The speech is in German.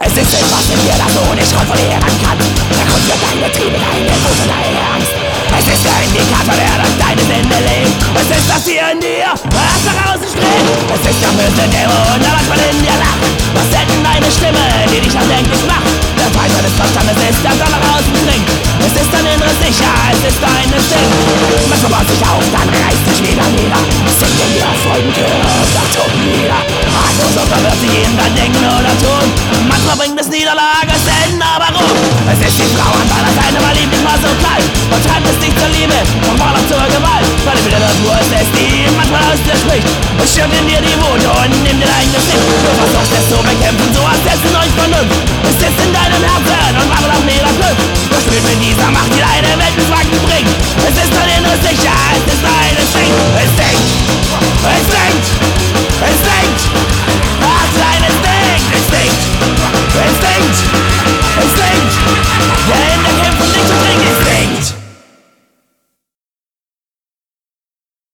Es ist etwas in dir, das du nicht kontrollieren kannst. Der Grund für deine Triebe, deine Wut und deine Angst. Es ist der Indikator, der durch deine Sinne lebt. Es ist das hier in dir, was nach außen strebt. Es ist der böse Dämon, der manchmal in dir lacht. Was selten deine Stimme, die dich nachdenklich macht. Der Feind deines Verstandes ist, der dann nach außen dringt. Es ist dein inneres Sicher, es ist dein Instinkt. Manchmal baut sich auf, dann reißt dich wieder nieder. Singt in dir Freudenchöre und Atom nieder. Ratlos und verwirrt sich jeden dein Denken oder Tun. Es Niederlage, selten aber Ruhm. Es ist die Frau an deiner Seite, weil ihm nicht mal so kalt. Und treibt es nicht zur Liebe, vom Vorlauf zur Gewalt. Weil die der Natur ist es, die manchmal aus dir spricht. Und schürt in dir die Wut und nimmt dir dein Gesicht. Du versuchst es zu bekämpfen, so in euch Vernunft. Es ist in deinem Herzen und wabbelt auf Niederschrift. Du spielst mit dieser Macht, die deine Welt ins Wanken bringt. Es ist And I have things to